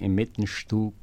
im Mittenstub